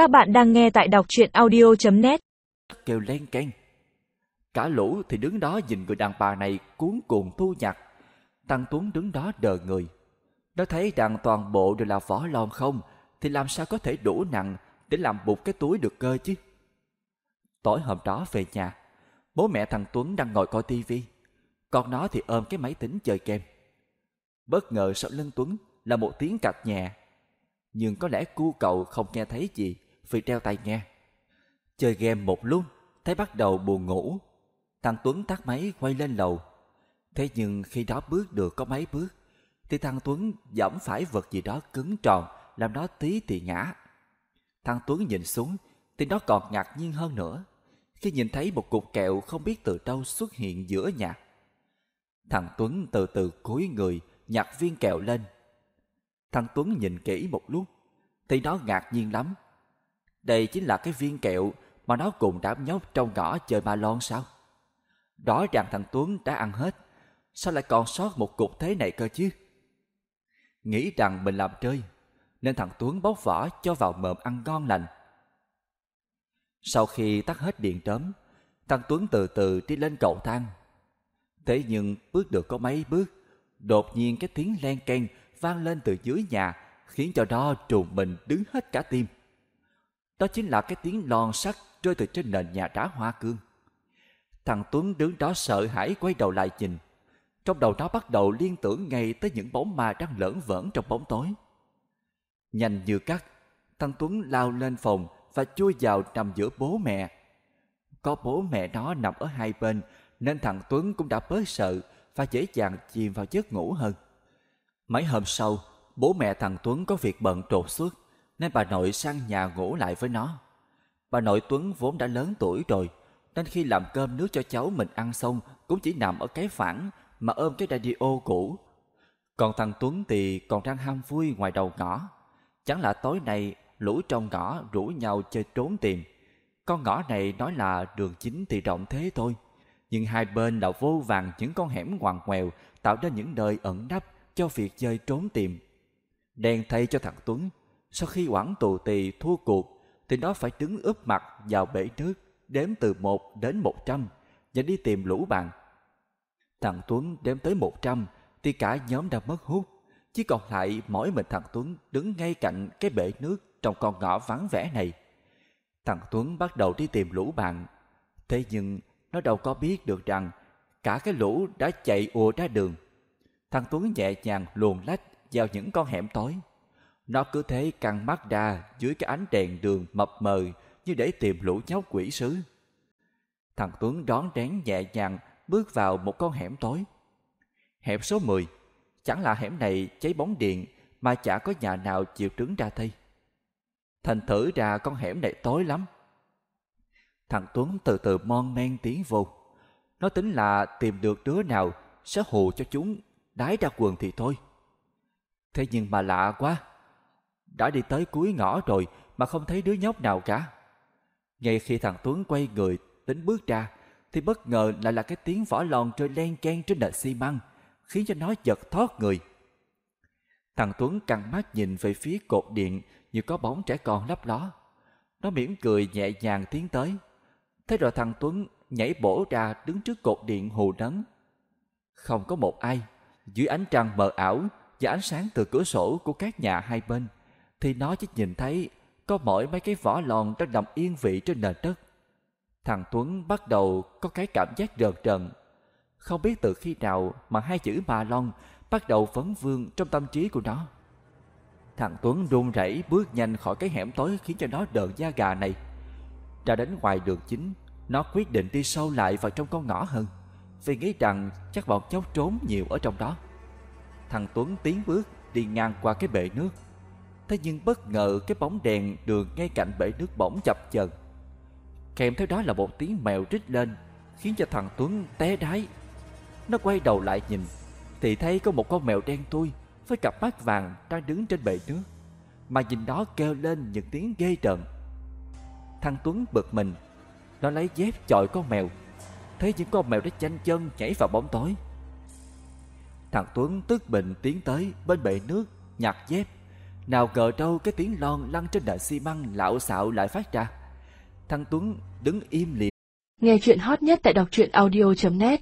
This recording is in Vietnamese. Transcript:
Các bạn đang nghe tại đọc truyện audio.net kêu len keng. Cả lũ thì đứng đó nhìn người đàn bà này cuốn cuồng thu nhặt. Tăng Tuấn đứng đó đờ người. Nó thấy rằng toàn bộ đều là vỏ lon không, thì làm sao có thể đủ nặng để làm bụt cái túi được cơ chứ? Tối hôm đó về nhà, bố mẹ thằng Tuấn đang ngồi coi tivi, còn nó thì ôm cái máy tính chơi game. Bất ngờ sau lưng Tuấn là một tiếng cạch nhẹ, nhưng có lẽ cu cậu không nghe thấy gì vì đeo tai nghe. Chơi game một lúc, thấy bắt đầu buồn ngủ. Thằng Tuấn tắt máy quay lên lầu. Thế nhưng khi đó bước được có mấy bước, thì thằng Tuấn dẫm phải vật gì đó cứng tròn, làm nó tí thì ngã. Thằng Tuấn nhìn xuống, thì nó còn ngạc nhiên hơn nữa, khi nhìn thấy một cục kẹo không biết từ đâu xuất hiện giữa nhà. Thằng Tuấn từ từ cúi người, nhặt viên kẹo lên. Thằng Tuấn nhìn kỹ một lúc, thì nó ngạc nhiên lắm. Đây chính là cái viên kẹo mà nó cùng đám nhóc trong ngõ chơi ma lon sao? Rõ ràng thằng Tuấn đã ăn hết, sao lại còn sót một cục thế này cơ chứ? Nghĩ rằng mình làm chơi, nên thằng Tuấn bóc vỏ cho vào mồm ăn ngon lành. Sau khi tắt hết điện đóm, thằng Tuấn từ từ đi lên cầu thang. Thế nhưng bước được có mấy bước, đột nhiên cái tiếng len keng vang lên từ dưới nhà khiến cho nó trùng mình đứng hết cả tim. Đó chính là cái tiếng lon sắt rơi từ trên nền nhà đá hoa cương. Thằng Tuấn đứng đó sợ hãi quay đầu lại nhìn. Trong đầu nó bắt đầu liên tưởng ngay tới những bóng ma đang lởn vởn trong bóng tối. Nhanh như cắt, thằng Tuấn lao lên phòng và chui vào nằm giữa bố mẹ. Có bố mẹ nó nằm ở hai bên nên thằng Tuấn cũng đã bớt sợ và dễ dàng chìm vào giấc ngủ hơn. Mấy hôm sau, bố mẹ thằng Tuấn có việc bận trột xuất nên bà nội sang nhà ngủ lại với nó. Bà nội Tuấn vốn đã lớn tuổi rồi, nên khi làm cơm nước cho cháu mình ăn xong cũng chỉ nằm ở cái phản mà ôm cái radio cũ. Còn thằng Tuấn thì còn đang ham vui ngoài đầu ngõ. Chẳng là tối nay lũ trong ngõ rủ nhau chơi trốn tìm. Con ngõ này nói là đường chính thì rộng thế thôi. Nhưng hai bên là vô vàng những con hẻm ngoằn ngoèo tạo ra những nơi ẩn nấp cho việc chơi trốn tìm. đèn thay cho thằng Tuấn, sau khi quản tù tì thua cuộc thì nó phải đứng ướp mặt vào bể nước đếm từ một đến một trăm và đi tìm lũ bạn. Thằng Tuấn đếm tới một trăm thì cả nhóm đã mất hút, chỉ còn lại mỗi mình thằng Tuấn đứng ngay cạnh cái bể nước trong con ngõ vắng vẻ này. Thằng Tuấn bắt đầu đi tìm lũ bạn, thế nhưng nó đâu có biết được rằng cả cái lũ đã chạy ùa ra đường. Thằng Tuấn nhẹ nhàng luồn lách vào những con hẻm tối. Nó cứ thế căng mắt ra dưới cái ánh đèn đường mập mờ như để tìm lũ nhóc quỷ sứ. Thằng Tuấn đón đén nhẹ nhàng bước vào một con hẻm tối. Hẻm số 10, chẳng là hẻm này cháy bóng điện mà chả có nhà nào chịu trứng ra thay. Thành thử ra con hẻm này tối lắm. Thằng Tuấn từ từ mon men tiến vô. Nó tính là tìm được đứa nào sẽ hù cho chúng đái ra quần thì thôi. Thế nhưng mà lạ quá. Đã đi tới cuối ngõ rồi mà không thấy đứa nhóc nào cả. Ngay khi thằng Tuấn quay người, tính bước ra, thì bất ngờ lại là cái tiếng vỏ lon rơi len ken trên nền xi măng, khiến cho nó giật thoát người. Thằng Tuấn căng mắt nhìn về phía cột điện như có bóng trẻ con lấp ló. Nó mỉm cười nhẹ nhàng tiến tới. Thế rồi thằng Tuấn nhảy bổ ra đứng trước cột điện hù nấn. Không có một ai. Dưới ánh trăng mờ ảo và ánh sáng từ cửa sổ của các nhà hai bên thì nó chỉ nhìn thấy có mỗi mấy cái vỏ lon đang nằm yên vị trên nền đất. Thằng Tuấn bắt đầu có cái cảm giác rợn rần. Không biết từ khi nào mà hai chữ bà lon bắt đầu vấn vương trong tâm trí của nó. Thằng Tuấn run rẩy bước nhanh khỏi cái hẻm tối khiến cho nó đợn da gà này. Ra đến ngoài đường chính, nó quyết định đi sâu lại vào trong con ngõ hơn, vì nghĩ rằng chắc bọn cháu trốn nhiều ở trong đó. Thằng Tuấn tiến bước đi ngang qua cái bể nước. Thế nhưng bất ngờ cái bóng đèn đường ngay cạnh bể nước bỗng chập chờn. Kèm theo đó là một tiếng mèo rít lên, khiến cho thằng Tuấn té đái. Nó quay đầu lại nhìn, thì thấy có một con mèo đen tui với cặp mắt vàng đang đứng trên bể nước, mà nhìn đó kêu lên những tiếng ghê rợn. Thằng Tuấn bực mình, nó lấy dép chọi con mèo, thấy những con mèo đã chanh chân nhảy vào bóng tối. Thằng Tuấn tức bình tiến tới bên bể nước, nhặt dép, nào ngờ đâu cái tiếng lon lăn trên nền xi măng lão xạo lại phát ra. Thằng Tuấn đứng im lìm. Nghe chuyện hot nhất tại đọc truyện audio.net